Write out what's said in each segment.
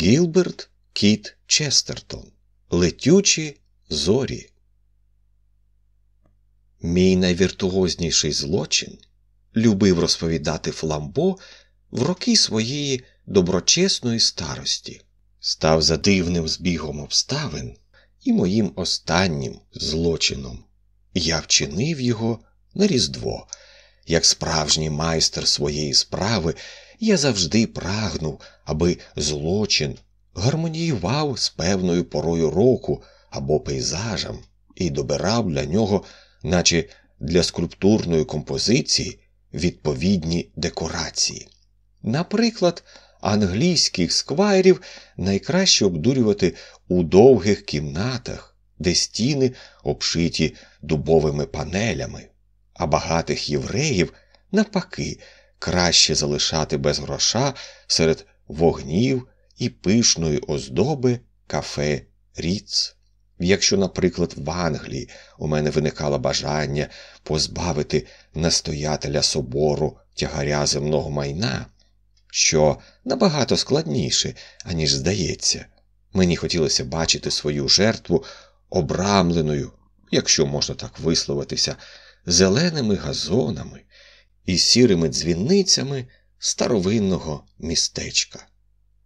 Гілберт Кіт Честертон Летючі зорі. Мій найвіртуозніший злочин любив розповідати Фламбо в роки своєї доброчесної старості, став за дивним збігом обставин і моїм останнім злочином. Я вчинив його на Різдво. Як справжній майстер своєї справи, я завжди прагнув, аби злочин гармоніював з певною порою року або пейзажем і добирав для нього, наче для скульптурної композиції, відповідні декорації. Наприклад, англійських сквайрів найкраще обдурювати у довгих кімнатах, де стіни обшиті дубовими панелями, а багатих євреїв, навпаки, краще залишати без гроша серед вогнів і пишної оздоби кафе Ріц. Якщо, наприклад, в Англії у мене виникало бажання позбавити настоятеля собору тягаря земного майна, що набагато складніше, аніж здається, мені хотілося бачити свою жертву обрамленою, якщо можна так висловитися, зеленими газонами і сірими дзвіницями старовинного містечка.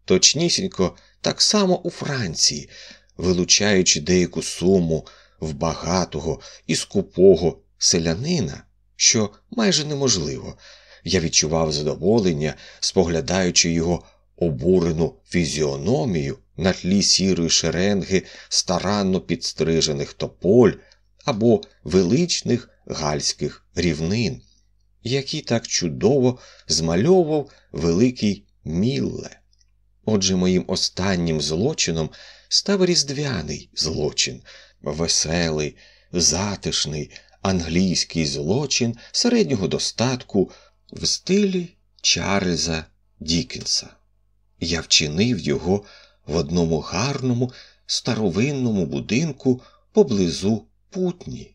Точнісінько, так само у Франції, вилучаючи деяку суму в багатого і скупого селянина, що майже неможливо, я відчував задоволення, споглядаючи його обурену фізіономію на тлі сірої шеренги старанно підстрижених тополь або величних гальських рівнин, які так чудово змальовував великий Мілле. Отже, моїм останнім злочином став різдвяний злочин, веселий, затишний, англійський злочин середнього достатку в стилі Чарльза Дікенса. Я вчинив його в одному гарному старовинному будинку поблизу путні,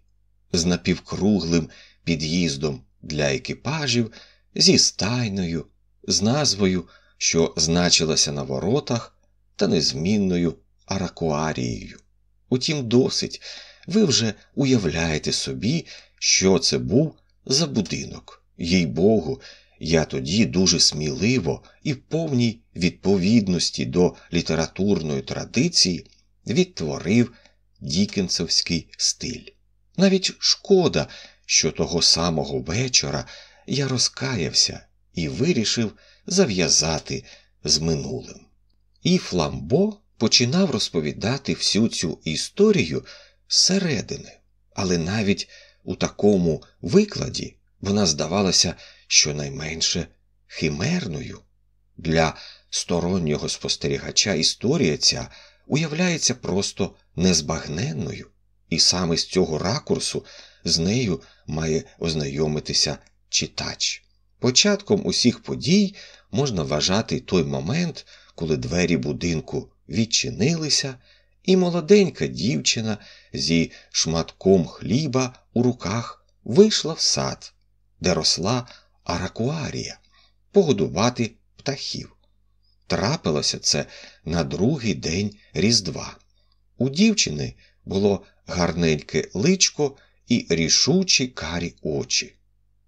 з напівкруглим під'їздом для екіпажів, зі стайною, з назвою що значилася на воротах та незмінною аракуарією. Утім, досить, ви вже уявляєте собі, що це був за будинок. Їй Богу, я тоді дуже сміливо і в повній відповідності до літературної традиції відтворив дікенсовський стиль. Навіть шкода, що того самого вечора я розкаявся і вирішив зав'язати з минулим. І Фламбо починав розповідати всю цю історію зсередини, але навіть у такому викладі вона здавалася щонайменше химерною. Для стороннього спостерігача історія ця уявляється просто незбагненною, і саме з цього ракурсу з нею має ознайомитися читач. Початком усіх подій можна вважати той момент, коли двері будинку відчинилися, і молоденька дівчина зі шматком хліба у руках вийшла в сад, де росла аракуарія, погодувати птахів. Трапилося це на другий день Різдва. У дівчини було гарненьке личко і рішучі карі очі.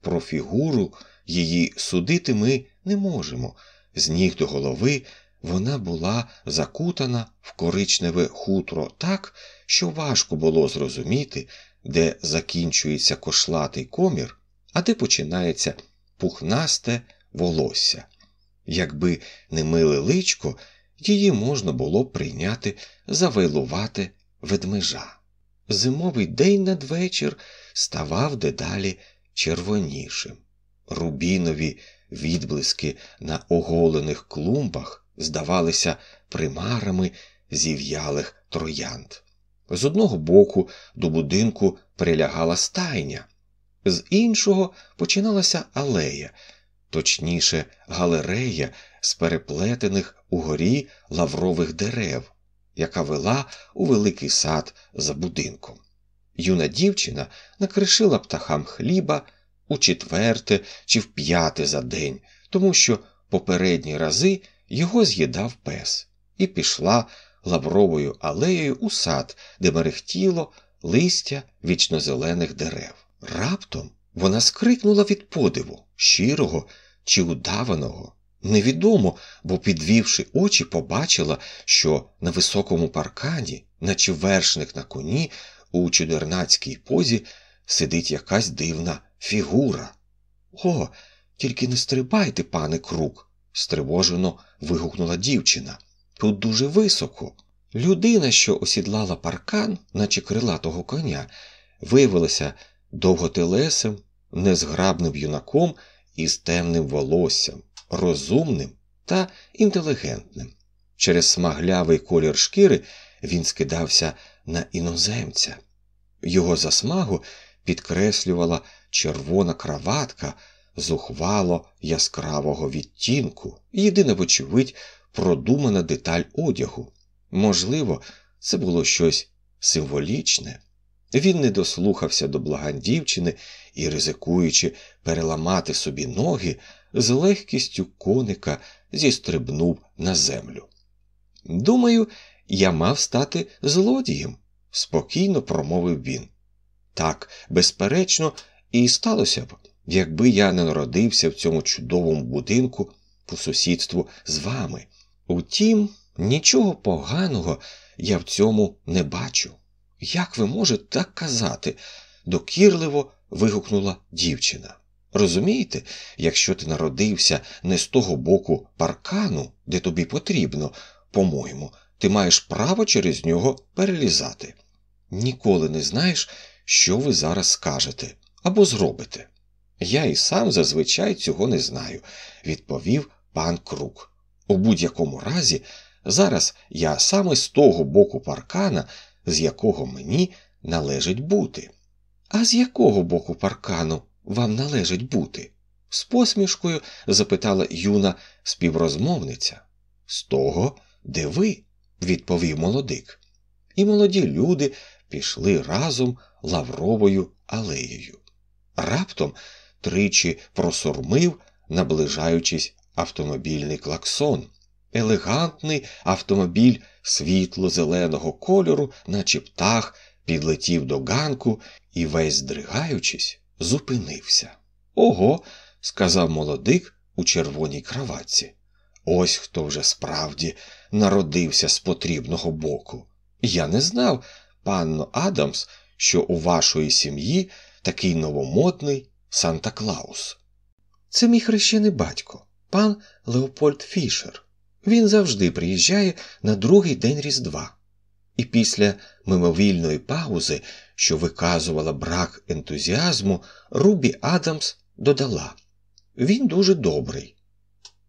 Про фігуру її судити ми не можемо. З ніг до голови вона була закутана в коричневе хутро так, що важко було зрозуміти, де закінчується кошлатий комір, а де починається пухнасте волосся. Якби не миле личко, її можна було прийняти за вейлувате ведмежа. Зимовий день надвечір ставав дедалі червонішим. Рубінові відблиски на оголених клумбах здавалися примарами зів'ялих троянд. З одного боку до будинку прилягала стайня, з іншого починалася алея, точніше, галерея з переплетених угорі лаврових дерев, яка вела у великий сад за будинком. Юна дівчина накришила птахам хліба у четверте чи в п'яте за день, тому що попередні рази його з'їдав пес. і пішла лавровою алеєю у сад, де мерехтіло листя вічнозелених дерев. Раптом вона скрикнула від подиву, щирого чи удаваного. Невідомо, бо, підвівши очі, побачила, що на високому паркані, наче вершник на коні, у чудернацькій позі сидить якась дивна фігура. О, тільки не стрибайте, пане крук, стривожено вигукнула дівчина. Тут дуже високо. Людина, що осідлала паркан, наче крилатого коня, виявилася довготелесим, незграбним юнаком із темним волоссям, розумним та інтелігентним. Через смаглявий колір шкіри він скидався на іноземця. Його засмагу підкреслювала червона краватка зухвало яскравого відтінку, єдина, вочевидь, продумана деталь одягу. Можливо, це було щось символічне. Він не дослухався до благань дівчини і, ризикуючи переламати собі ноги, з легкістю коника зістрибнув на землю. Думаю, я мав стати злодієм, спокійно промовив він. Так, безперечно, і сталося б, якби я не народився в цьому чудовому будинку по сусідству з вами. Утім, нічого поганого я в цьому не бачу. Як ви можете так казати? докірливо вигукнула дівчина. Розумієте, якщо ти народився не з того боку паркану, де тобі потрібно, по-моєму, ти маєш право через нього перелізати. Ніколи не знаєш, що ви зараз скажете або зробите. Я і сам зазвичай цього не знаю, відповів пан Крук. У будь-якому разі, зараз я саме з того боку паркана, з якого мені належить бути. А з якого боку паркану вам належить бути? з посмішкою запитала юна співрозмовниця. З того, де ви, відповів молодик. І молоді люди пішли разом лавровою алеєю. Раптом тричі просурмив, наближаючись автомобільний клаксон. Елегантний автомобіль світло-зеленого кольору, наче птах, підлетів до ганку і, весь здригаючись, зупинився. Ого, сказав молодик у червоній краватці. Ось хто вже справді народився з потрібного боку. Я не знав, панно Адамс, що у вашої сім'ї такий новомодний Санта Клаус. Це мій хрещений батько, пан Леопольд Фішер. Він завжди приїжджає на другий день Різдва. І після мимовільної паузи, що виказувала брак ентузіазму, Рубі Адамс додала Він дуже добрий.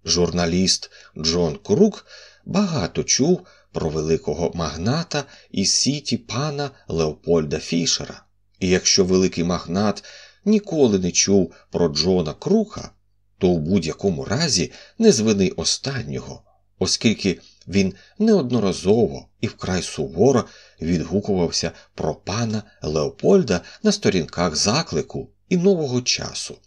Журналіст Джон Крук багато чув про великого магната із сіті пана Леопольда Фішера. І якщо великий магнат ніколи не чув про Джона Крука, то у будь-якому разі не звини останнього, оскільки він неодноразово і вкрай суворо відгукувався про пана Леопольда на сторінках заклику і нового часу.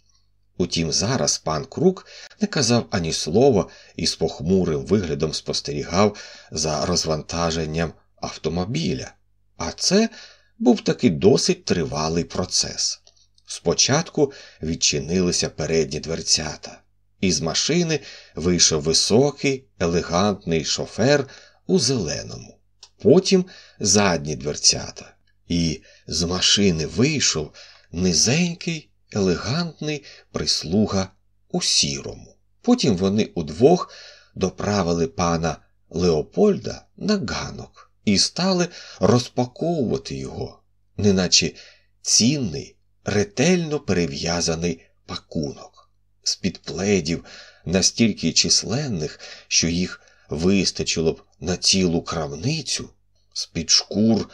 Утім, зараз пан Крук не казав ані слова і з похмурим виглядом спостерігав за розвантаженням автомобіля, а це був таки досить тривалий процес. Спочатку відчинилися передні дверцята, із машини вийшов високий, елегантний шофер у зеленому, потім задні дверцята, і з машини вийшов низенький, елегантний прислуга у сірому. Потім вони удвох доправили пана Леопольда на ганок і стали розпаковувати його, неначе цінний ретельно перев'язаний пакунок, з під пледів настільки численних, що їх вистачило б на цілу крамницю, з під шкур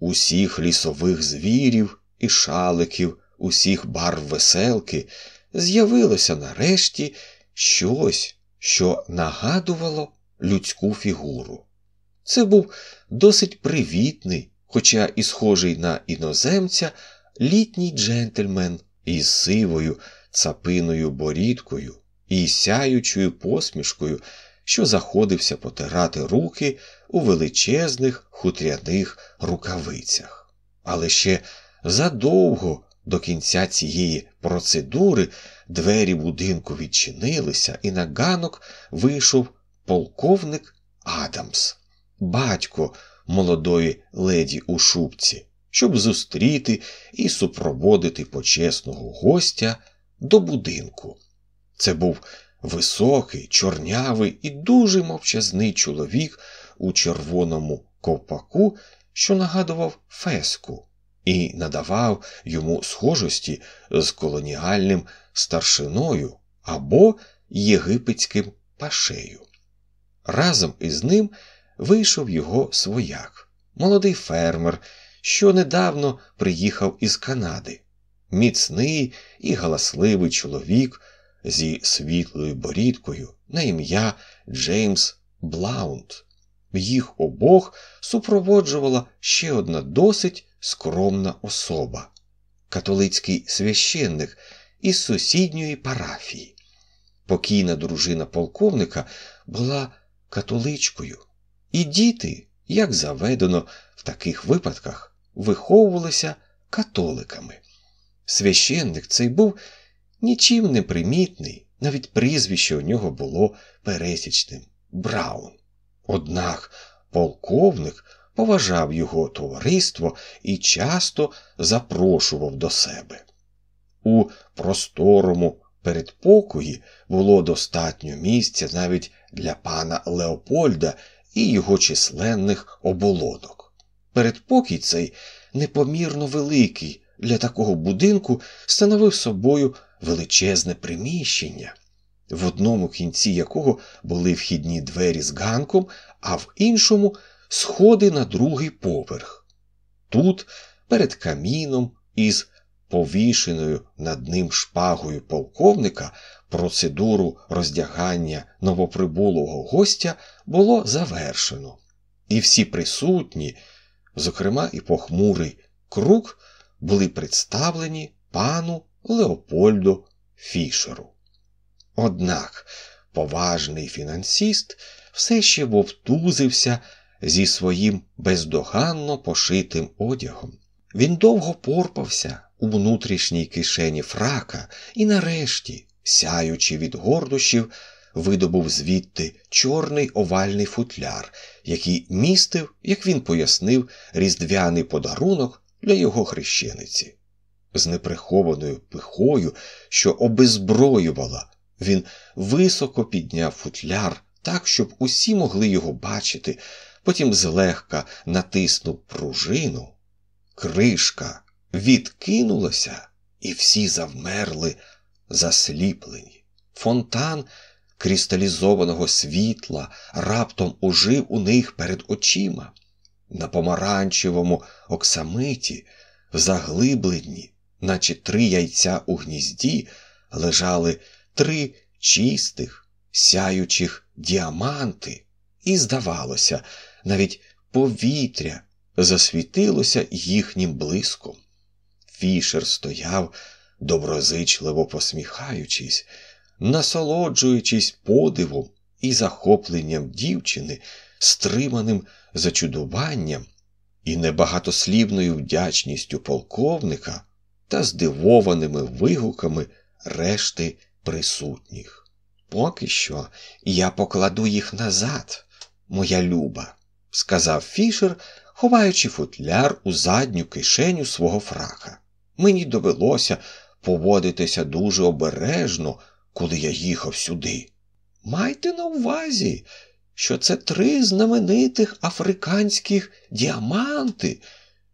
усіх лісових звірів і шаликів, усіх барв веселки, з'явилося нарешті щось, що нагадувало людську фігуру. Це був досить привітний, хоча і схожий на іноземця літній джентльмен із сивою цапиною борідкою і сяючою посмішкою, що заходився потирати руки у величезних хутряних рукавицях. Але ще задовго до кінця цієї процедури двері будинку відчинилися, і на ганок вийшов полковник Адамс, батько молодої леді у шубці, щоб зустріти і супроводити почесного гостя до будинку. Це був високий, чорнявий і дуже мовчазний чоловік у червоному ковпаку, що нагадував феску, і надавав йому схожості з колоніальним старшиною або єгипетським пашею. Разом із ним вийшов його свояк, молодий фермер, що недавно приїхав із Канади, міцний і галасливий чоловік зі світлою борідкою на ім'я Джеймс Блаунт. Їх обох супроводжувала ще одна досить скромна особа католицький священник із сусідньої парафії. Покійна дружина полковника була католичкою, і діти, як заведено в таких випадках, виховувалися католиками. Священник цей був нічим не примітний, навіть прізвище у нього було пересічним Браун. Однак полковник поважав його товариство і часто запрошував до себе. У просторому передпокої було достатньо місця навіть для пана Леопольда і його численних оболонок. Передпокій цей непомірно великий для такого будинку становив собою величезне приміщення, в одному кінці якого були вхідні двері з ганком, а в іншому сходи на другий поверх. Тут, перед каміном, із повішеною над ним шпагою полковника, процедуру роздягання новоприбулого гостя було завершено, і всі присутні, зокрема і похмурий круг, були представлені пану Леопольду Фішеру. Однак поважний фінансіст все ще вовтузився зі своїм бездоганно пошитим одягом. Він довго порпався у внутрішній кишені фрака і, нарешті, сяючи від гордощів, видобув звідти чорний овальний футляр, який містив, як він пояснив, різдвяний подарунок для його хрещениці. З неприхованою пихою, що обезброювала, він високо підняв футляр так, щоб усі могли його бачити, потім злегка натиснув пружину. Кришка відкинулася, і всі завмерли, засліплені. Фонтан кристалізованого світла раптом ужив у них перед очима. На помаранчевому оксамиті, в заглибленні, наче три яйця у гнізді, лежали три чистих, сяючих діаманти, і, здавалося, навіть повітря засвітилося їхнім блиском. Фішер стояв, доброзичливо посміхаючись, насолоджуючись подивом і захопленням дівчини, стриманим зачудуванням і небагатослівною вдячністю полковника та здивованими вигуками решти присутніх. Поки що я покладу їх назад, моя люба, сказав Фішер, ховаючи футляр у задню кишеню свого фрака. Мені довелося поводитися дуже обережно, коли я їхав сюди. Майте на увазі, що це три знаменитих африканських діаманти,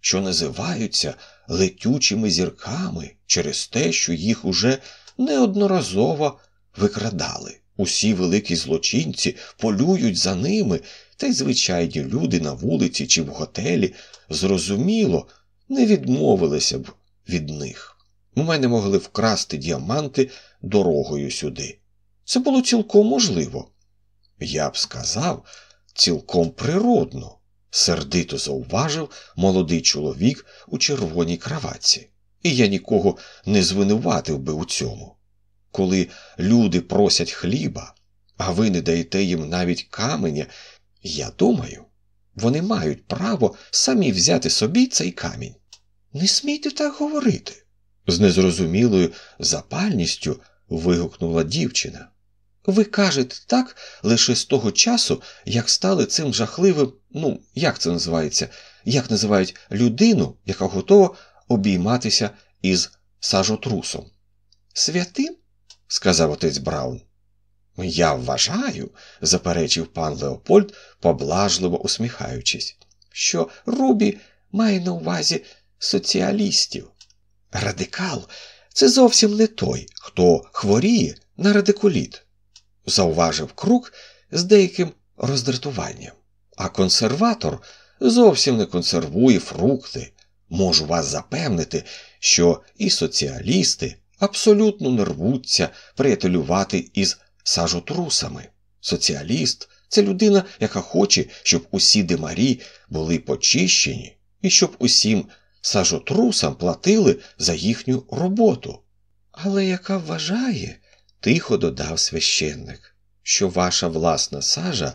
що називаються летючими зірками через те, що їх уже неодноразово викрадали. Усі великі злочинці полюють за ними, та й звичайні люди на вулиці чи в готелі, зрозуміло, не відмовилися б від них. У мене могли вкрасти діаманти дорогою сюди. Це було цілком можливо. Я б сказав, цілком природно, сердито зауважив молодий чоловік у червоній краватці, і я нікого не звинуватив би у цьому. Коли люди просять хліба, а ви не даєте їм навіть каменя. Я думаю, вони мають право самі взяти собі цей камінь. Не смійте так говорити, з незрозумілою запальністю вигукнула дівчина. Ви кажете так лише з того часу, як стали цим жахливим, ну, як це називається, як називають людину, яка готова обійматися із сажотрусом. Святим? сказав отець Браун. Я вважаю, заперечив пан Леопольд, поблажливо усміхаючись, що Рубі має на увазі соціалістів. Радикал це зовсім не той, хто хворіє на радикуліт, зауважив крук з деяким роздратуванням. А консерватор зовсім не консервує фрукти. Можу вас запевнити, що і соціалісти абсолютно не рвуться приятелювати із сажотрусами. Соціаліст це людина, яка хоче, щоб усі димарі були почищені і щоб усім сажотрусам платили за їхню роботу. Але яка вважає, тихо додав священник, що ваша власна сажа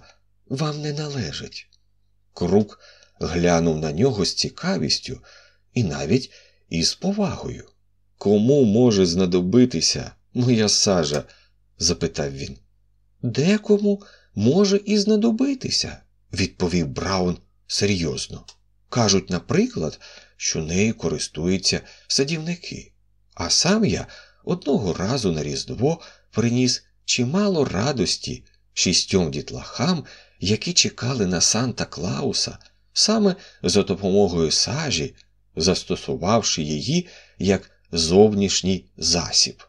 вам не належить. Крук глянув на нього з цікавістю і навіть із повагою. Кому може знадобитися моя сажа? запитав він. Декому може і знадобитися, відповів Браун серйозно. Кажуть, наприклад, що нею користуються садівники, а сам я одного разу на Різдво приніс чимало радості шістьом дітлахам, які чекали на Санта Клауса саме за допомогою сажі, застосувавши її як зовнішній засіб.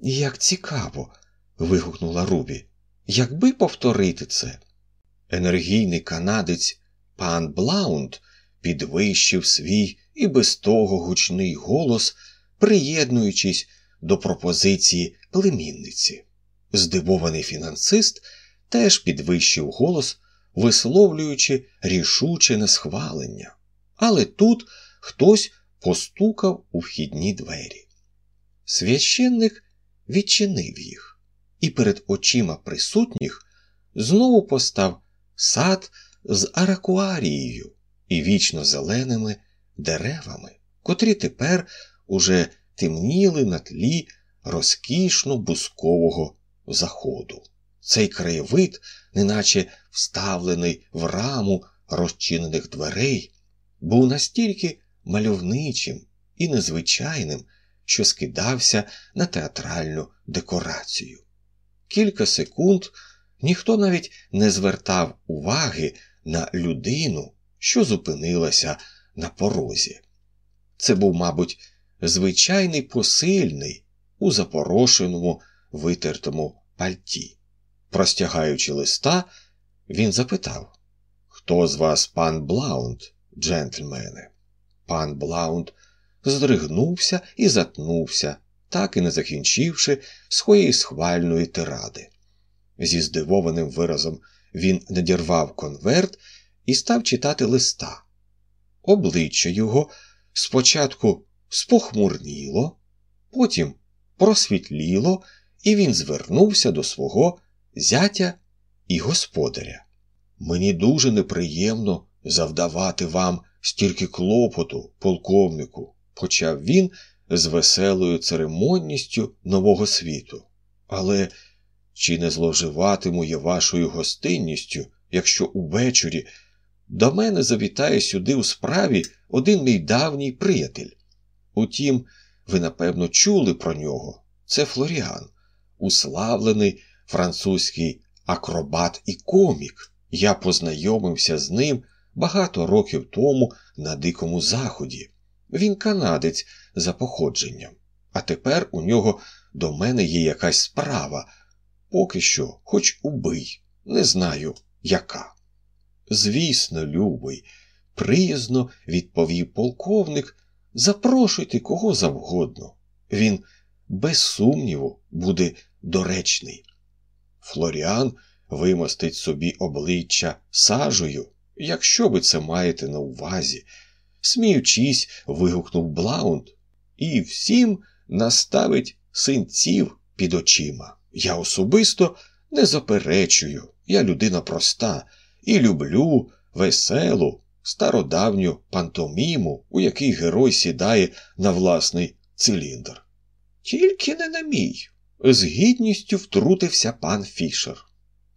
Як цікаво. вигукнула Рубі. Якби повторити це. Енергійний канадець пан Блаунд підвищив свій і без того гучний голос, приєднуючись до пропозиції племінниці. Здивований фінансист теж підвищив голос, висловлюючи рішуче несхвалення. Але тут хтось постукав у вхідні двері. Священник відчинив їх, і перед очима присутніх знову постав сад з аракуарією і вічно зеленими деревами, котрі тепер уже темніли на тлі розкішно бускового заходу. Цей краєвид, неначе вставлений в раму розчинених дверей, був настільки мальовничим і незвичайним, що скидався на театральну декорацію. Кілька секунд ніхто навіть не звертав уваги на людину, що зупинилася на порозі. Це був, мабуть, звичайний посильний у запорошеному витертому пальті. Простягаючи листа, він запитав Хто з вас пан Блаунд, джентльмени? Пан Блаунд здригнувся і затнувся, так і не закінчивши своєї схвальної тиради. Зі здивованим виразом він надірвав конверт і став читати листа. Обличчя його спочатку спохмурніло, потім просвітліло, і він звернувся до свого зятя і господаря. Мені дуже неприємно завдавати вам стільки клопоту, полковнику, почав він з веселою церемонністю нового світу. Але чи не зловживатиму я вашою гостинністю, якщо увечері до мене завітає сюди у справі один мій давній приятель? Утім, ви, напевно, чули про нього. Це Флоріан, уславлений французький акробат і комік. Я познайомився з ним багато років тому на Дикому Заході. Він канадець за походженням, а тепер у нього до мене є якась справа. Поки що, хоч убий, не знаю, яка. Звісно, любий, приязно відповів полковник, запрошуйте кого завгодно. Він, без сумніву, буде доречний. Флоріан вимостить собі обличчя сажею, якщо ви це маєте на увазі, сміючись, вигукнув Блаунд, і всім наставить синців під очима. Я особисто не заперечую, я людина проста і люблю веселу, стародавню пантоміму, у якій герой сідає на власний циліндр. Тільки не на мій, з гідністю втрутився пан Фішер.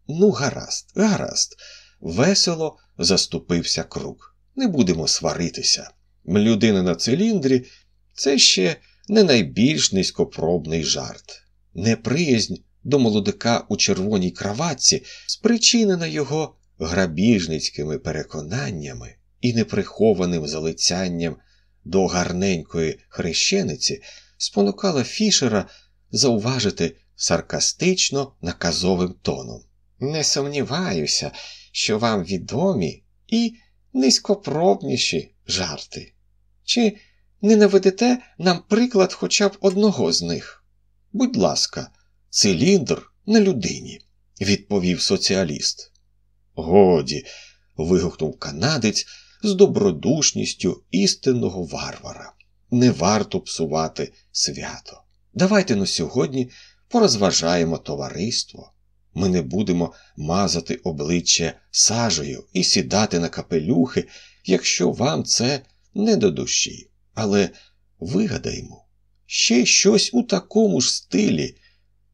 Ну, гаразд, гаразд, весело заступився круг. Не будемо сваритися. Людина на циліндрі це ще не найбільш низькопробний жарт. Неприязнь до молодика у червоній краватці спричинена його грабіжницькими переконаннями і неприхованим залицянням до гарненької хрещениці спонукала Фішера зауважити саркастично наказовим тоном. Не сумніваюся, що вам відомі і низькопробніші жарти. Чи не наведете нам приклад хоча б одного з них? Будь ласка, циліндр на людині, відповів соціаліст. Годі. вигукнув канадець з добродушністю істинного варвара. Не варто псувати свято. Давайте на сьогодні порозважаємо товариство. Ми не будемо мазати обличчя сажею і сідати на капелюхи, якщо вам це не до душі. Але вигадаймо ще щось у такому ж стилі,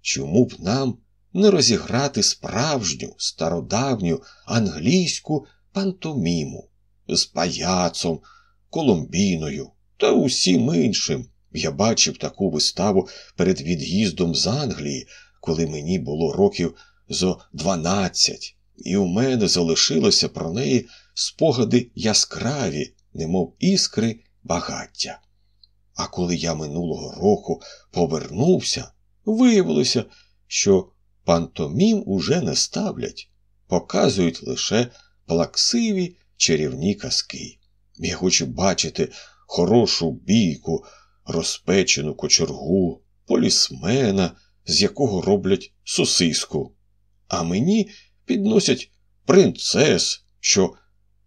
чому б нам не розіграти справжню, стародавню англійську пантоміму з паяцом, коломбіною та усім іншим. Я бачив таку виставу перед від'їздом з Англії, коли мені було років зо дванадцять, і у мене залишилося про неї спогади яскраві, немов іскри багаття. А коли я минулого року повернувся, виявилося, що пантомім уже не ставлять, показують лише плаксиві чарівні казки. Я хочу бачити хорошу бійку, розпечену кочергу, полісмена, з якого роблять сосиску. А мені підносять принцес, що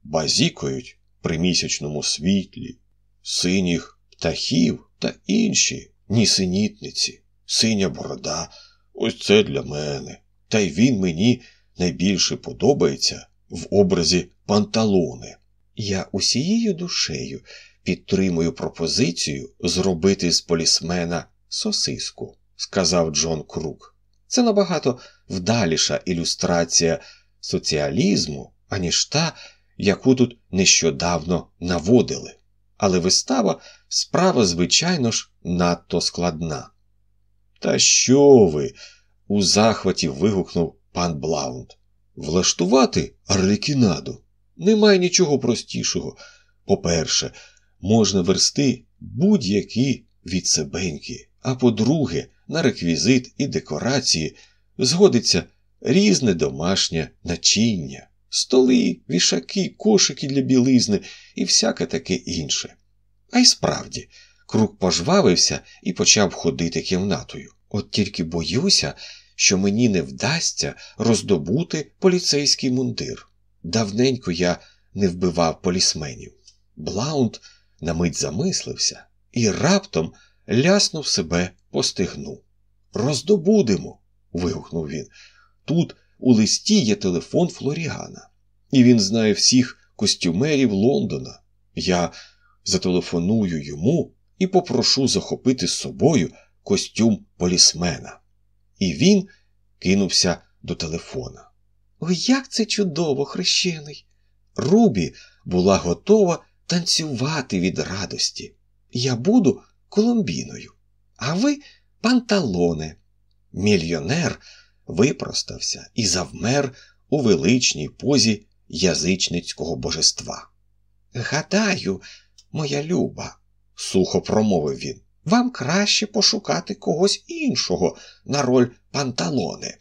базікають при місячному світлі, синіх птахів та інші нісенітниці, синя борода. Ось це для мене. Та й він мені найбільше подобається в образі панталони. Я усією душею підтримую пропозицію зробити з полісмена сосиску, сказав Джон Крук. Це набагато вдаліша ілюстрація соціалізму, аніж та, яку тут нещодавно наводили. Але вистава справа, звичайно ж, надто складна. Та що ви? у захваті вигукнув пан Блаунд. Влаштувати арлекінаду немає нічого простішого. По-перше, можна версти будь-які відсебеньки, а по-друге, на реквізит і декорації згодиться різне домашнє начиння, столи, вішаки, кошики для білизни і всяке таке інше. А й справді, круг пожвавився і почав ходити кімнатою. От тільки боюся, що мені не вдасться роздобути поліцейський мундир. Давненько я не вбивав полісменів. Блаунд на мить замислився і раптом ляснув себе по стигну. Роздобудемо. вигукнув він. Тут у листі є телефон Флорігана, і він знає всіх костюмерів Лондона. Я зателефоную йому і попрошу захопити з собою костюм полісмена. І він кинувся до телефона. Ой, як це чудово, хрещений! Рубі була готова танцювати від радості. Я буду коломбіною, а ви панталоне. Мільйонер випростався і завмер у величній позі язичницького божества. Гадаю, моя люба, сухо промовив він, вам краще пошукати когось іншого на роль панталоне.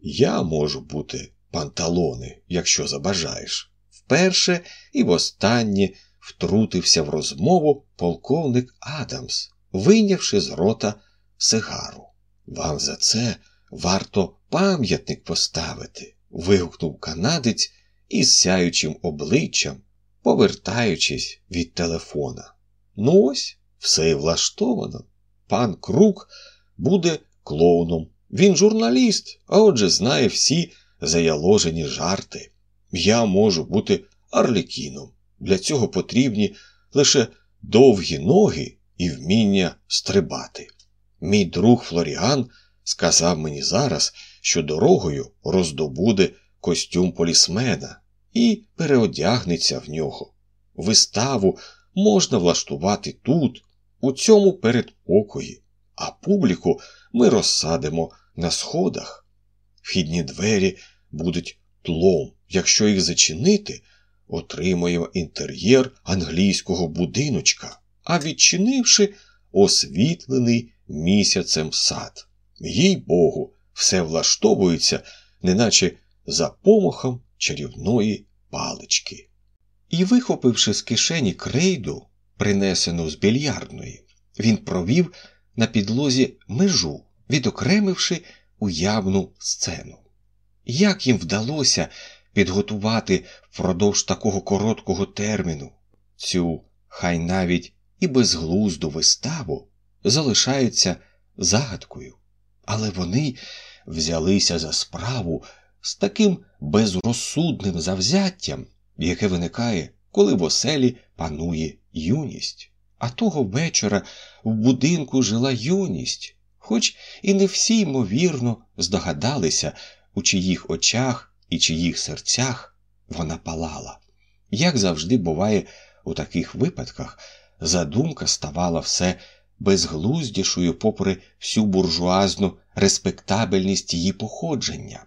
Я можу бути панталоне, якщо забажаєш. Вперше і востаннє втрутився в розмову полковник Адамс, вийнявши з рота сигару. Вам за це варто пам'ятник поставити. вигукнув канадець із сяючим обличчям, повертаючись від телефона. Ну ось, все влаштовано. Пан Крук буде клоуном Він журналіст, а отже знає всі заяложені жарти. Я можу бути Арлікіном. Для цього потрібні лише довгі ноги і вміння стрибати. Мій друг Флоріан сказав мені зараз, що дорогою роздобуде костюм полісмена і переодягнеться в нього. Виставу можна влаштувати тут, у цьому передпокої, а публіку ми розсадимо на сходах. Вхідні двері будуть тлом, якщо їх зачинити, отримаємо інтер'єр англійського будиночка, а відчинивши, освітлений місяцем сад. Їй Богу, все влаштовується, неначе за помахом чарівної палички. І, вихопивши з кишені крейду, принесену з більярдної, він провів на підлозі межу, відокремивши уявну сцену. Як їм вдалося підготувати впродовж такого короткого терміну? Цю хай навіть і безглузду виставу залишається загадкою, але вони взялися за справу з таким безрозсудним завзяттям, яке виникає, коли в оселі панує юність. А того вечора в будинку жила юність, хоч і не всі, ймовірно, здогадалися, у чиїх очах і чиїх серцях вона палала. Як завжди буває у таких випадках, задумка ставала все безглуздішою, попри всю буржуазну респектабельність її походження.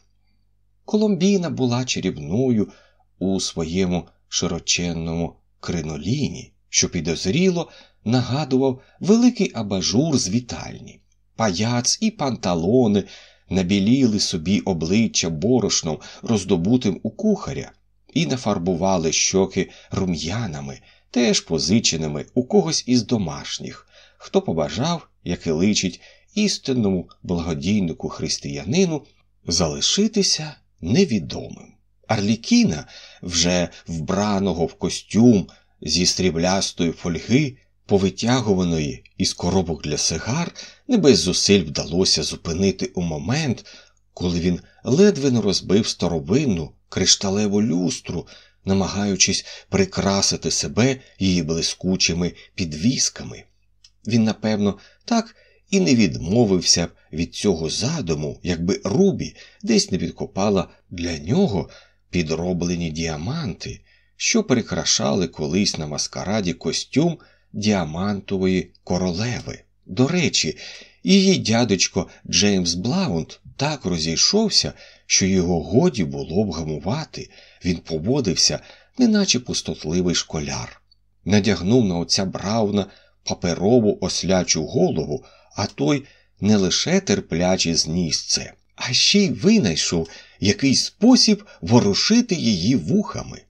Коломбіна була чарівною у своєму широченному криноліні, що підозріло нагадував великий абажур з вітальні. Паяц і панталони набіліли собі обличчя борошном, роздобутим у кухаря, і нафарбували щоки рум'янами, теж позиченими у когось із домашніх, хто побажав, як і личить істинному благодійнику християнину, залишитися невідомим. Арлікіна, вже вбраного в костюм зі стріблястої фольги, повитягуваної із коробок для сигар, не без зусиль вдалося зупинити у момент, коли він ледве не розбив старовинну кришталеву люстру, намагаючись прикрасити себе її блискучими підвісками. Він, напевно, так і не відмовився б від цього задуму, якби Рубі десь не підкопала для нього підроблені діаманти, що прикрашали колись на маскараді костюм діамантової королеви. До речі, її дядечко Джеймс Блаунд так розійшовся, що його годі було б гамувати. Він поводився, неначе пустотливий школяр, надягнув на отця Брауна паперову ослячу голову, а той не лише терпляче зніс це, а ще й винайшов якийсь спосіб ворушити її вухами.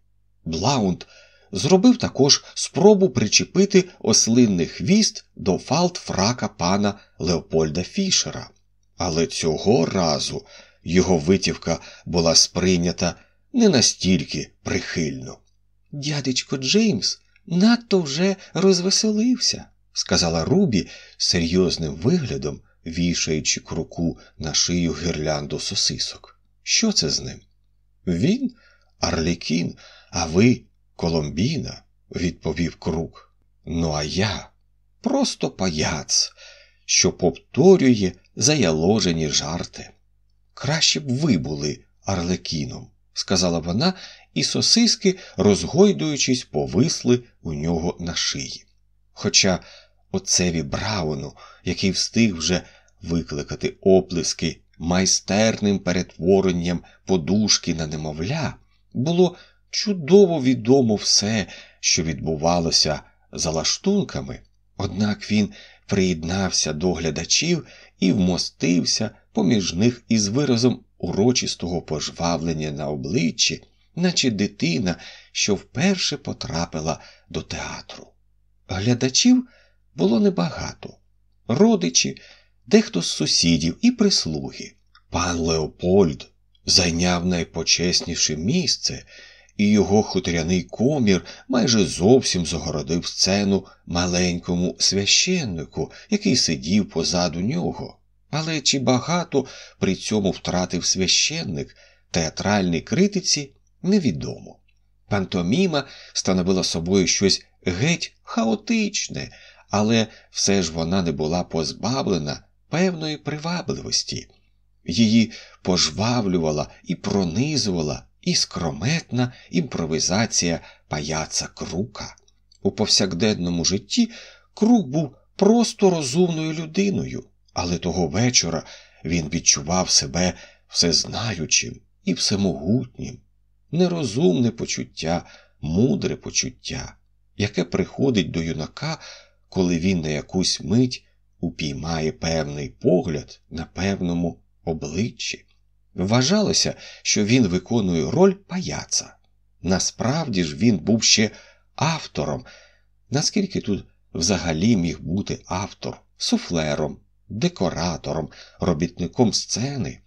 Блаунд зробив також спробу причепити ослинний хвіст до фалт фрака пана Леопольда Фішера, але цього разу його витівка була сприйнята не настільки прихильно. Дядечко Джеймс надто вже розвеселився, сказала Рубі серйозним виглядом, вішаючи круку на шию гірлянду сосисок. Що це з ним? Він Арлікін, а ви Коломбіна, відповів крук. Ну, а я просто паяц, що повторює заяложені жарти. Краще б ви були Арлекіном, сказала вона, і сосиски, розгойдуючись, повисли у нього на шиї. Хоча оцеві Брауну, який встиг вже викликати оплески майстерним перетворенням подушки на немовля, було чудово відомо все, що відбувалося за лаштунками, однак він приєднався до глядачів і вмостився поміж них із виразом урочистого пожвавлення на обличчі, наче дитина, що вперше потрапила до театру. Глядачів було небагато, родичі, дехто з сусідів і прислуги. Пан Леопольд зайняв найпочесніше місце і його хуторяний комір майже зовсім загородив сцену маленькому священнику, який сидів позаду нього. Але чи багато при цьому втратив священник театральній критиці, невідомо. Пантоміма становила собою щось геть хаотичне, але все ж вона не була позбавлена певної привабливості. Її пожвавлювала і пронизувала іскрометна імпровізація паяца крука. У повсякденному житті крук був просто розумною людиною, але того вечора він відчував себе всезнаючим і всемогутнім, нерозумне почуття, мудре почуття, яке приходить до юнака, коли він на якусь мить упіймає певний погляд на певному обличчі. Вважалося, що він виконує роль паяца. Насправді ж він був ще автором, наскільки тут взагалі міг бути автор, суфлером, декоратором, робітником сцени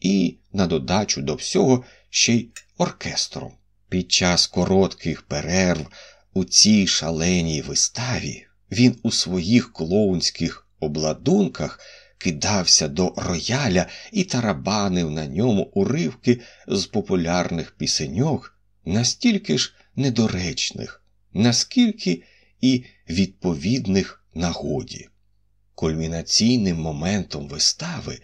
і, на додачу до всього, ще й оркестром. Під час коротких перерв у цій шаленій виставі він у своїх клоунських обладунках кидався до рояля і тарабанив на ньому уривки з популярних пісеньок, настільки ж недоречних, наскільки і відповідних нагоді. Кульмінаційним моментом вистави,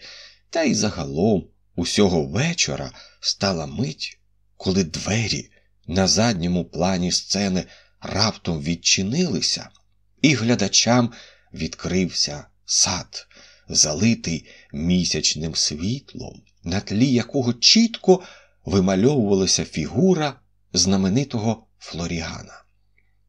та й загалом усього вечора стала мить, коли двері на задньому плані сцени раптом відчинилися, і глядачам відкрився сад, залитий місячним світлом, на тлі якого чітко вимальовувалася фігура знаменитого Флоріана.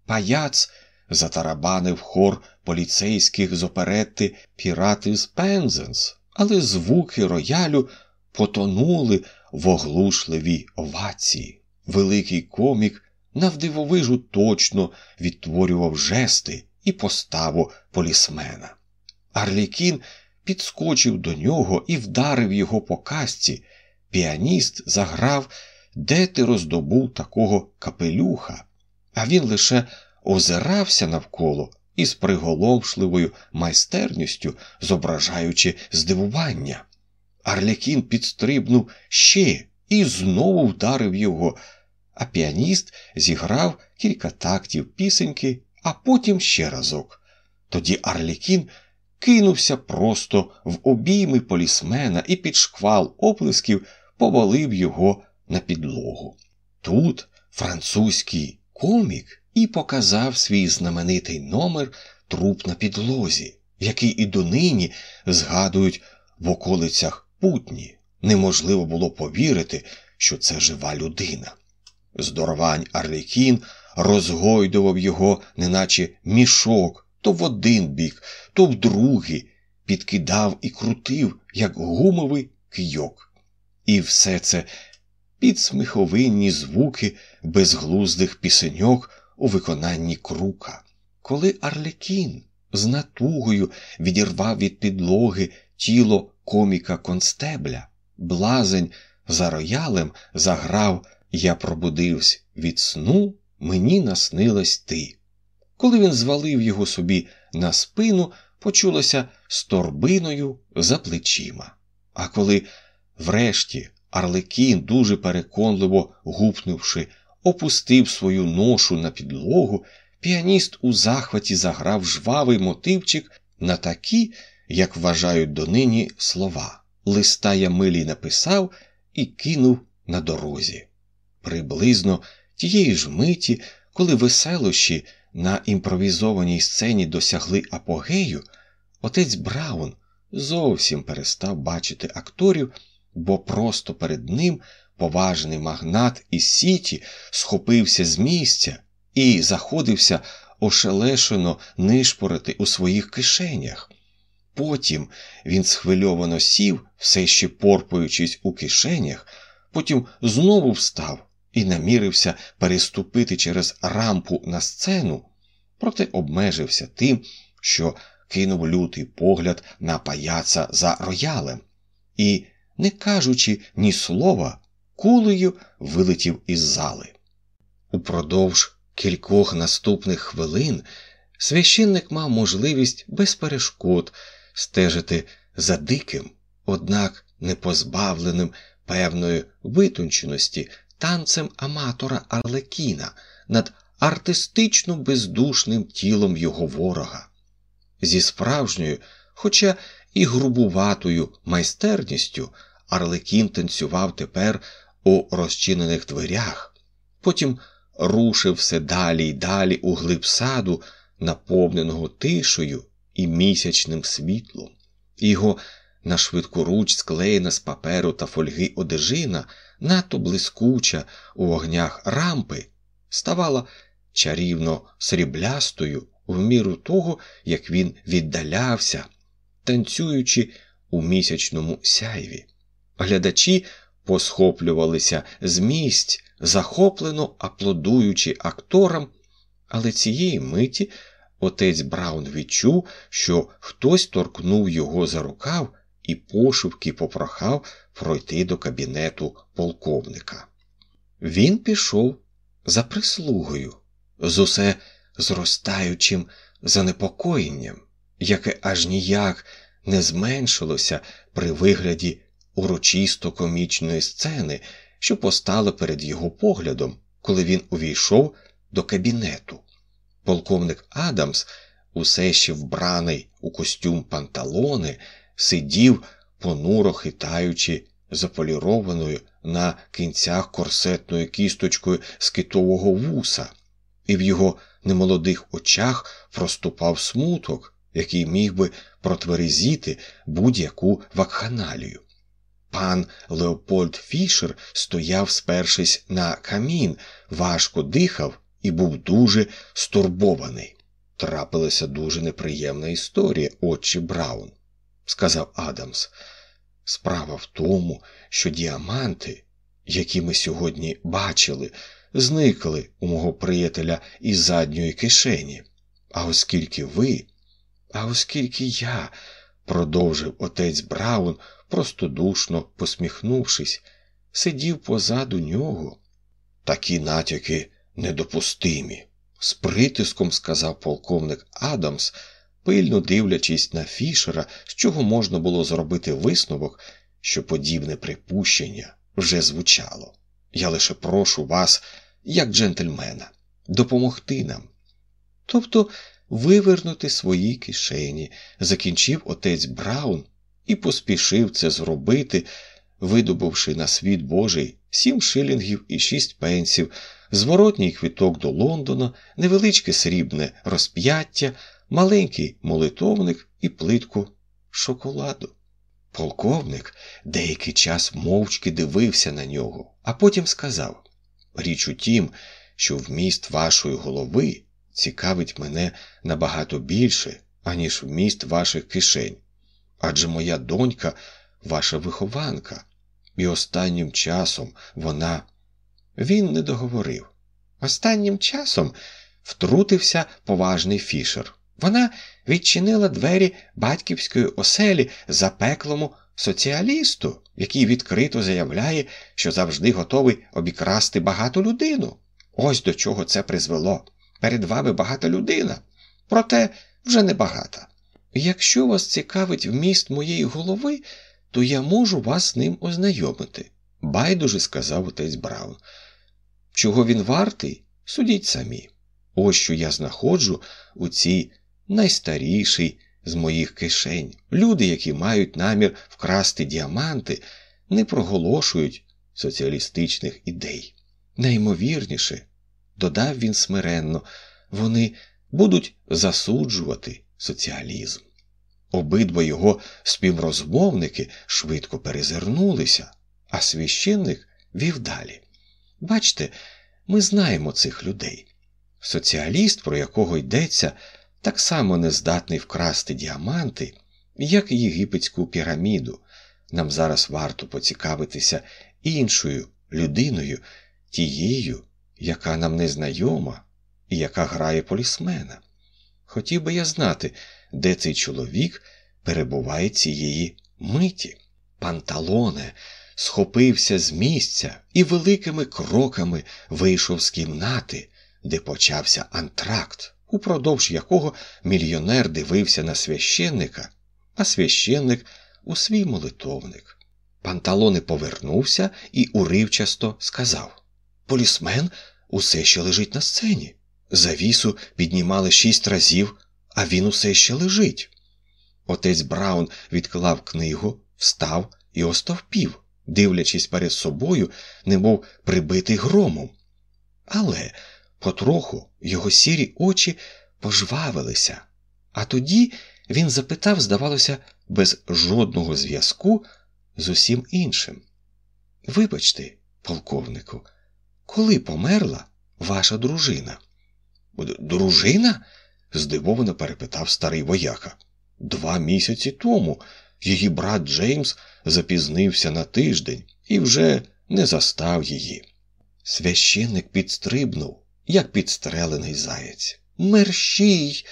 Паяц затарабанив хор поліцейських з оперети Пірати з Пензенс, але звуки роялю потонули в оглушливій овації. Великий комік навдивовижу точно відтворював жести і поставу полісмена. Арлікін підскочив до нього і вдарив його по касці. Піаніст заграв, де ти роздобув такого капелюха, а він лише озирався навколо із приголомшливою майстерністю, зображаючи здивування. Арлякін підстрибнув ще і знову вдарив його, а піаніст зіграв кілька тактів пісеньки, а потім ще разок. Тоді Арлікін кинувся просто в обійми полісмена і під шквал оплесків повалив його на підлогу. Тут французький комік і показав свій знаменитий номер труп на підлозі, який і донині згадують в околицях путні. Неможливо було повірити, що це жива людина. Здоровань Арлікін розгойдував його, неначе мішок, то в один бік, то в другий, підкидав і крутив, як гумовий кийок. І все це під сміховинні звуки безглуздих пісеньок у виконанні крука. Коли Арлекін з натугою відірвав від підлоги тіло коміка констебля, блазень за роялем заграв Я пробудився від сну, мені наснилась ти. Коли він звалив його собі на спину, почулося з торбиною за плечима. А коли, врешті, Арлекін, дуже переконливо гупнувши, опустив свою ношу на підлогу, піаніст у захваті заграв жвавий мотивчик на такі, як вважають донині, слова. Листа я милі написав і кинув на дорозі. Приблизно тієї ж миті, коли веселощі на імпровізованій сцені досягли апогею, отець Браун зовсім перестав бачити акторів, бо просто перед ним поважний магнат із Сіті схопився з місця і заходився ошелешено нишпорити у своїх кишенях. Потім він схвильовано сів, все ще порпаючись у кишенях, потім знову встав і намірився переступити через рампу на сцену, проте обмежився тим, що кинув лютий погляд на паяца за роялем і, не кажучи ні слова, кулею вилетів із зали. Упродовж кількох наступних хвилин священник мав можливість без перешкод стежити за диким, однак не позбавленим певної витонченості танцем аматора Арлекіна над артистично бездушним тілом його ворога. Зі справжньою, хоча і грубуватою майстерністю, Арлекін танцював тепер у розчинених дверях, потім рушив все далі й далі у глиб саду, наповненого тишею і місячним світлом. Його на швидку руч склеєна з паперу та фольги одежина, надто блискуча у вогнях рампи, ставала чарівно сріблястою в міру того, як він віддалявся, танцюючи у місячному сяйві. Глядачі посхоплювалися з місць, захоплено аплодуючи акторам, але цієї миті отець Браун відчув, що хтось торкнув його за рукав і пошивки попрохав пройти до кабінету полковника. Він пішов за прислугою, з усе зростаючим занепокоєнням, яке аж ніяк не зменшилося при вигляді урочисто комічної сцени, що постала перед його поглядом, коли він увійшов до кабінету. Полковник Адамс, усе ще вбраний у костюм панталони, сидів, понуро хитаючи заполірованою на кінцях корсетною кісточкою китового вуса, і в його немолодих очах проступав смуток, який міг би протверезіти будь-яку вакханалію. Пан Леопольд Фішер стояв, спершись на камін, важко дихав і був дуже стурбований. Трапилася дуже неприємна історія, отче Браун, сказав Адамс. Справа в тому, що діаманти, які ми сьогодні бачили, зникли у мого приятеля із задньої кишені. А оскільки ви, а оскільки я, продовжив отець Браун, простодушно посміхнувшись, сидів позаду нього. Такі натяки недопустимі, з притиском сказав полковник Адамс, пильно дивлячись на Фішера, з чого можна було зробити висновок, що подібне припущення вже звучало. Я лише прошу вас, як джентльмена, допомогти нам. Тобто вивернути свої кишені, закінчив отець Браун і поспішив це зробити, видобувши на світ Божий сім шилінгів і шість пенсів, зворотній квіток до Лондона, невеличке срібне розп'яття, маленький молитовник і плитку шоколаду. Полковник деякий час мовчки дивився на нього, а потім сказав Річ у тім, що вміст вашої голови цікавить мене набагато більше, аніж вміст ваших кишень. Адже моя донька ваша вихованка, і останнім часом вона. Він не договорив. Останнім часом втрутився поважний фішер. Вона відчинила двері батьківської оселі запеклому соціалісту, який відкрито заявляє, що завжди готовий обікрасти багату людину. Ось до чого це призвело. Перед вами багата людина, проте вже не багата. Якщо вас цікавить вміст моєї голови, то я можу вас з ним ознайомити, байдуже сказав отець Браун. Чого він вартий, судіть самі. Ось що я знаходжу у цій найстарішій з моїх кишень. Люди, які мають намір вкрасти діаманти, не проголошують соціалістичних ідей. Наймовірніше, додав він смиренно, вони будуть засуджувати соціалізм. Обидва його співрозмовники швидко перезирнулися, а священник вів далі. Бачте, ми знаємо цих людей. Соціаліст, про якого йдеться, так само не здатний вкрасти діаманти, як і єгипетську піраміду. Нам зараз варто поцікавитися іншою людиною, тією, яка нам не знайома і яка грає полісмена. Хотів би я знати, де цей чоловік перебуває цієї миті. Панталоне схопився з місця і великими кроками вийшов з кімнати, де почався антракт, упродовж якого мільйонер дивився на священника, а священник у свій молитовник. Панталони повернувся і уривчасто сказав Полісмен усе ще лежить на сцені. Завісу піднімали шість разів, а він усе ще лежить. Отець Браун відклав книгу, встав і остовпів, дивлячись перед собою, немов прибитий громом. Але потроху його сірі очі пожвавилися, а тоді він запитав, здавалося, без жодного зв'язку з усім іншим. Вибачте, полковнику, коли померла ваша дружина? Дружина? здивовано перепитав старий вояка. Два місяці тому її брат Джеймс запізнився на тиждень і вже не застав її. Священник підстрибнув, як підстрелений заєць. Мерщій.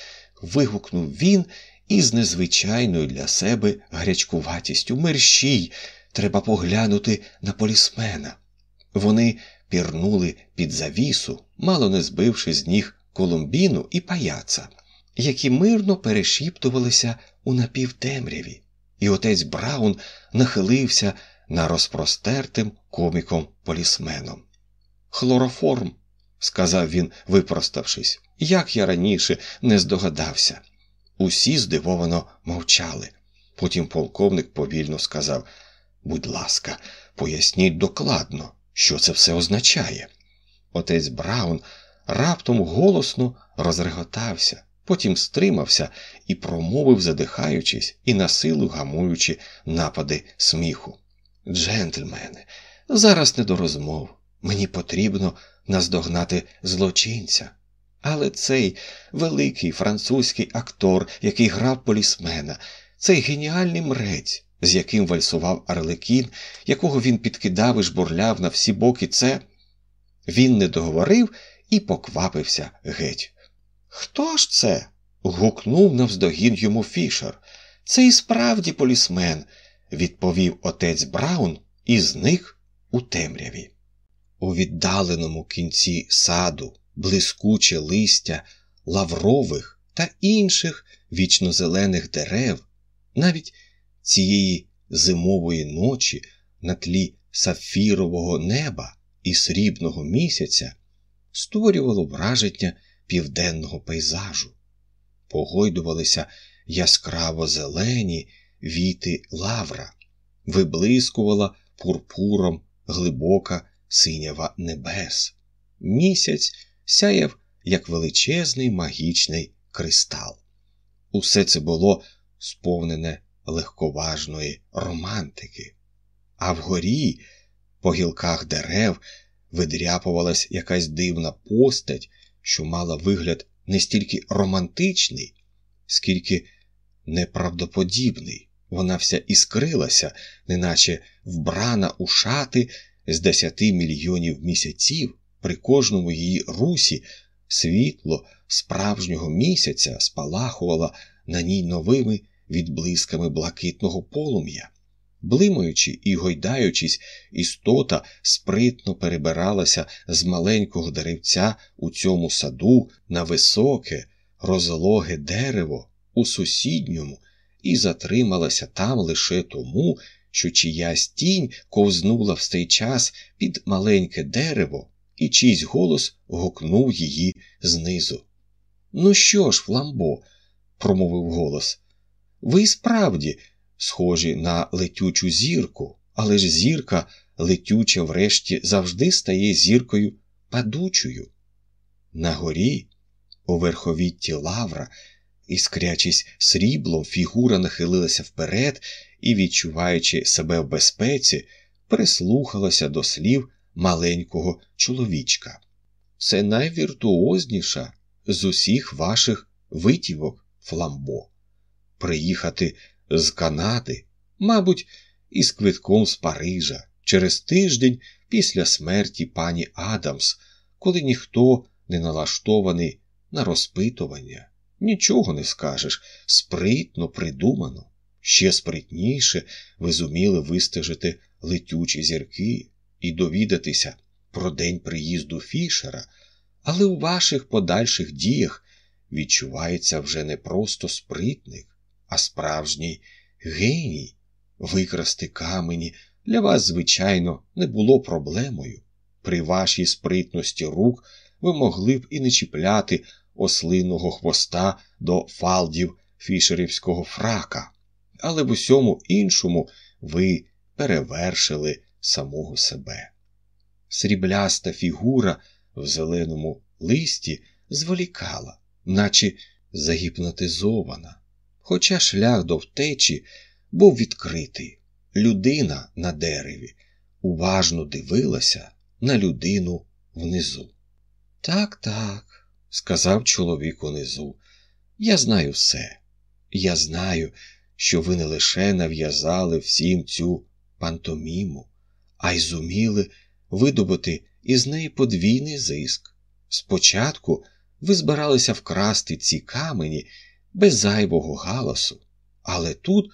вигукнув він із незвичайною для себе гарячкуватістю. Мерщій, треба поглянути на полісмена. Вони пірнули під завісу, мало не збивши з ніг Колумбіну і паяца, які мирно перешіптувалися у напівтемряві, і отець Браун нахилився на розпростертим коміком полісменом. Хлороформ, сказав він, випроставшись, як я раніше не здогадався. Усі здивовано мовчали. Потім полковник повільно сказав Будь ласка, поясніть докладно, що це все означає. Отець Браун раптом голосно розреготався, потім стримався і промовив, задихаючись і на силу гамуючи напади сміху. Джентльмени, зараз не до розмов. Мені потрібно наздогнати злочинця. Але цей великий французький актор, який грав полісмена, цей геніальний мрець, з яким вальсував Арлекін, якого він підкидав і жбурляв на всі боки, це він не договорив і поквапився геть. Хто ж це? гукнув навздогін йому Фішер. Це і справді полісмен, відповів отець Браун і зник у темряві. У віддаленому кінці саду блискуче листя лаврових та інших вічнозелених дерев, навіть цієї зимової ночі на тлі сафірового неба і срібного місяця створювало враження південного пейзажу, погойдувалися яскраво зелені віти лавра, виблискувала пурпуром глибока синява небес. Місяць сяяв, як величезний магічний кристал. Усе це було сповнене легковажної романтики, а вгорі, по гілках дерев, видряпувалась якась дивна постать, що мала вигляд не стільки романтичний, скільки неправдоподібний. Вона вся іскрилася, неначе вбрана у шати з десяти мільйонів місяців, при кожному її русі світло справжнього місяця спалахувало на ній новими відблисками блакитного полум'я. Блимаючи і гойдаючись, істота спритно перебиралася з маленького деревця у цьому саду на високе, розлоге дерево у сусідньому і затрималася там лише тому, що чиясь тінь ковзнула в цей час під маленьке дерево, і чийсь голос гукнув її знизу. Ну що ж, Фламбо, промовив голос, ви справді схожі на летючу зірку, але ж зірка летюча врешті завжди стає зіркою падучою. На горі, у верховітті лавра, іскрячись сріблом, фігура нахилилася вперед і, відчуваючи себе в безпеці, прислухалася до слів маленького чоловічка. Це найвіртуозніша з усіх ваших витівок, Фламбо. Приїхати з Канади, мабуть, із квитком з Парижа через тиждень після смерті пані Адамс, коли ніхто не налаштований на розпитування. Нічого не скажеш, спритно придумано. Ще спритніше ви зуміли вистежити летючі зірки і довідатися про день приїзду Фішера, але у ваших подальших діях відчувається вже не просто спритник, а справжній геній. викрасти камені для вас, звичайно, не було проблемою. При вашій спритності рук ви могли б і не чіпляти ослиного хвоста до фалдів фішерівського фрака, але в усьому іншому ви перевершили самого себе. Срібляста фігура в зеленому листі зволікала, наче загіпнотизована, хоча шлях до втечі був відкритий. Людина на дереві уважно дивилася на людину внизу. Так, так, сказав чоловік унизу, я знаю все. Я знаю, що ви не лише нав'язали всім цю пантоміму, а й зуміли видобути із неї подвійний зиск. Спочатку ви збиралися вкрасти ці камені без зайвого галасу, але тут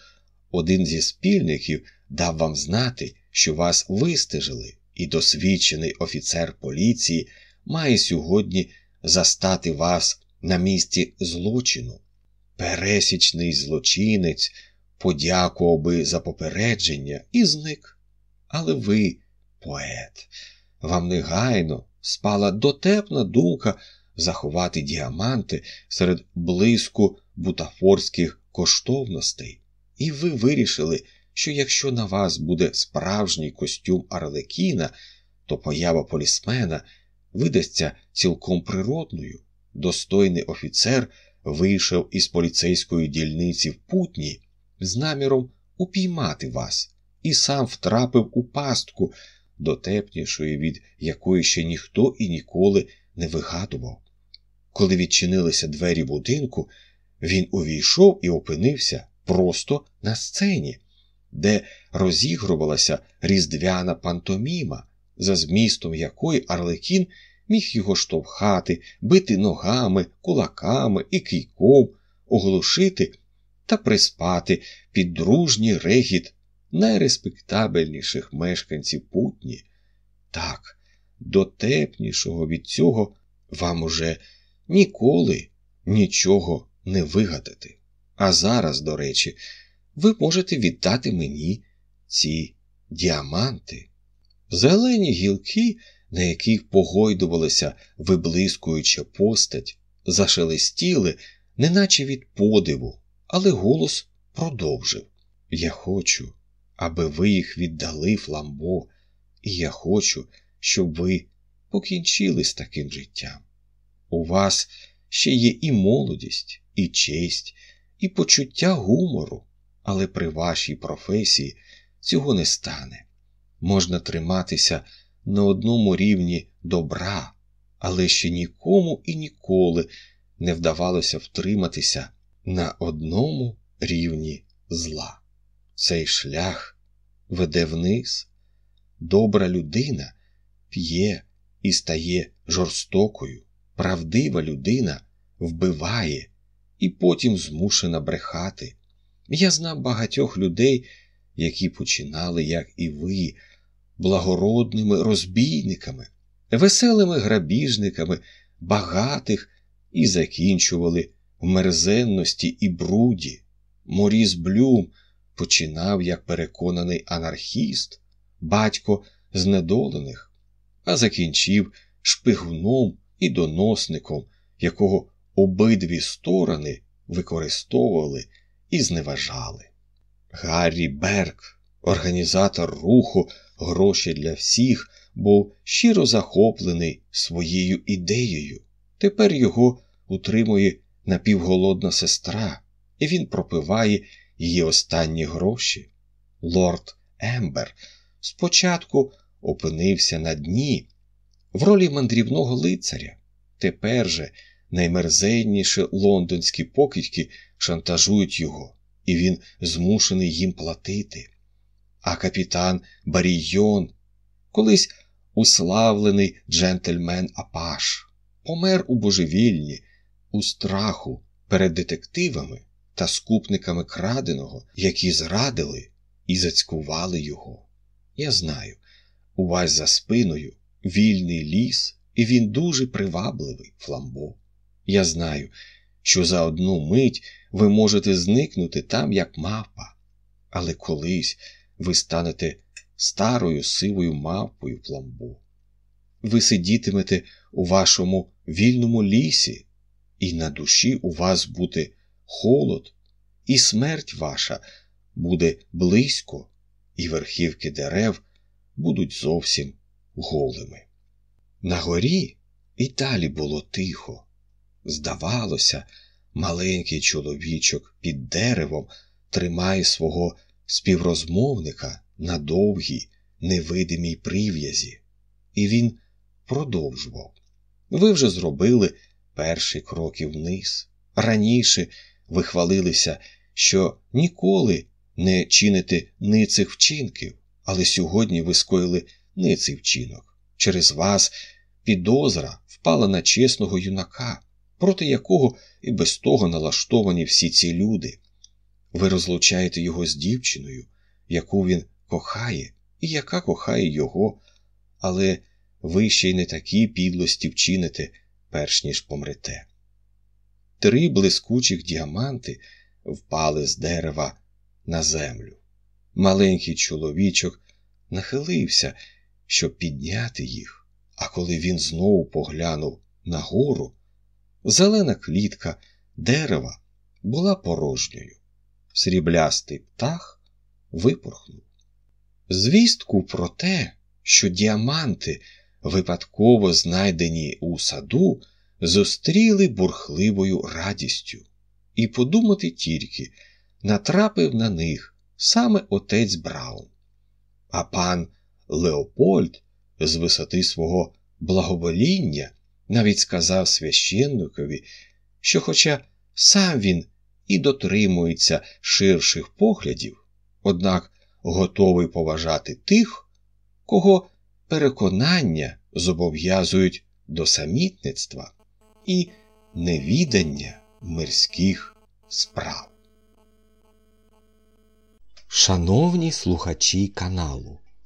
один зі спільників дав вам знати, що вас вистежили, і досвідчений офіцер поліції має сьогодні застати вас на місці злочину. Пересічний злочинець подякував би за попередження і зник. Але ви, поет, вам негайно спала дотепна думка заховати діаманти серед блиску бутафорських коштовностей, і ви вирішили, що якщо на вас буде справжній костюм Арлекіна, то поява полісмена видасться цілком природною. Достойний офіцер вийшов із поліцейської дільниці в путні з наміром упіймати вас і сам втрапив у пастку, дотепнішої, від якої ще ніхто і ніколи не вигадував. Коли відчинилися двері будинку, він увійшов і опинився просто на сцені, де розігрувалася різдвяна пантоміма, за змістом якої Арлекін міг його штовхати, бити ногами, кулаками і кійком, оглушити та приспати під дружній регіт найреспектабельніших мешканців путні. Так, дотепнішого від цього вам уже ніколи нічого не вигадати. А зараз, до речі, ви можете віддати мені ці діаманти. Зелені гілки, на яких погойдувалася виблискуюча постать, зашелестіли, неначе від подиву, але голос продовжив Я хочу, аби ви їх віддали фламбо, і я хочу, щоб ви покінчили з таким життям. У вас ще є і молодість, і честь, і почуття гумору, але при вашій професії цього не стане. Можна триматися на одному рівні добра, але ще нікому і ніколи не вдавалося втриматися на одному рівні зла. Цей шлях веде вниз. Добра людина п'є і стає жорстокою, правдива людина вбиває і потім змушена брехати. Я знав багатьох людей, які починали, як і ви, благородними розбійниками, веселими грабіжниками, багатих і закінчували в мерзенності і бруді. Моріс Блюм починав як переконаний анархіст, батько знедолених, а закінчив шпигуном і доносником, якого обидві сторони використовували і зневажали. Гаррі Берг, організатор руху гроші для всіх, був щиро захоплений своєю ідеєю. Тепер його утримує напівголодна сестра, і він пропиває її останні гроші. Лорд Ембер спочатку опинився на дні в ролі мандрівного лицаря. Тепер же наймерзенніші лондонські покидьки шантажують його, і він змушений їм платити. А капітан Барійон, колись уславлений джентльмен Апаш, помер у божевільні, у страху перед детективами та скупниками краденого, які зрадили і зацькували його. Я знаю, у вас за спиною вільний ліс, і він дуже привабливий, фламбо. Я знаю, що за одну мить ви можете зникнути там, як мавпа. але колись ви станете старою сивою мавпою пламбу. Ви сидітимете у вашому вільному лісі, і на душі у вас буде холод, і смерть ваша буде близько, і верхівки дерев будуть зовсім голими. На горі і далі було тихо. Здавалося, маленький чоловічок під деревом тримає свого співрозмовника на довгій, невидимій прив'язі, і він продовжував. Ви вже зробили перші кроки вниз. Раніше ви хвалилися, що ніколи не чините ницих вчинків, але сьогодні ви скоїли ниций вчинок. Через вас підозра впала на чесного юнака, проти якого і без того налаштовані всі ці люди. Ви розлучаєте його з дівчиною, яку він кохає, і яка кохає його, але ви ще й не такі підлості вчините, перш ніж помрете. Три блискучих діаманти впали з дерева на землю. Маленький чоловічок нахилився, щоб підняти їх, а коли він знову поглянув нагору, зелена клітка дерева була порожньою. Сріблястий птах випорхнув. Звістку про те, що діаманти, випадково знайдені у саду, зустріли бурхливою радістю, і подумати тільки натрапив на них саме отець Браун. А пан Леопольд з висоти свого благовоління навіть сказав священникові, що, хоча сам він і дотримується ширших поглядів, однак готовий поважати тих, кого переконання зобов'язують до самітництва і невідання мирських справ. Шановні слухачі каналу,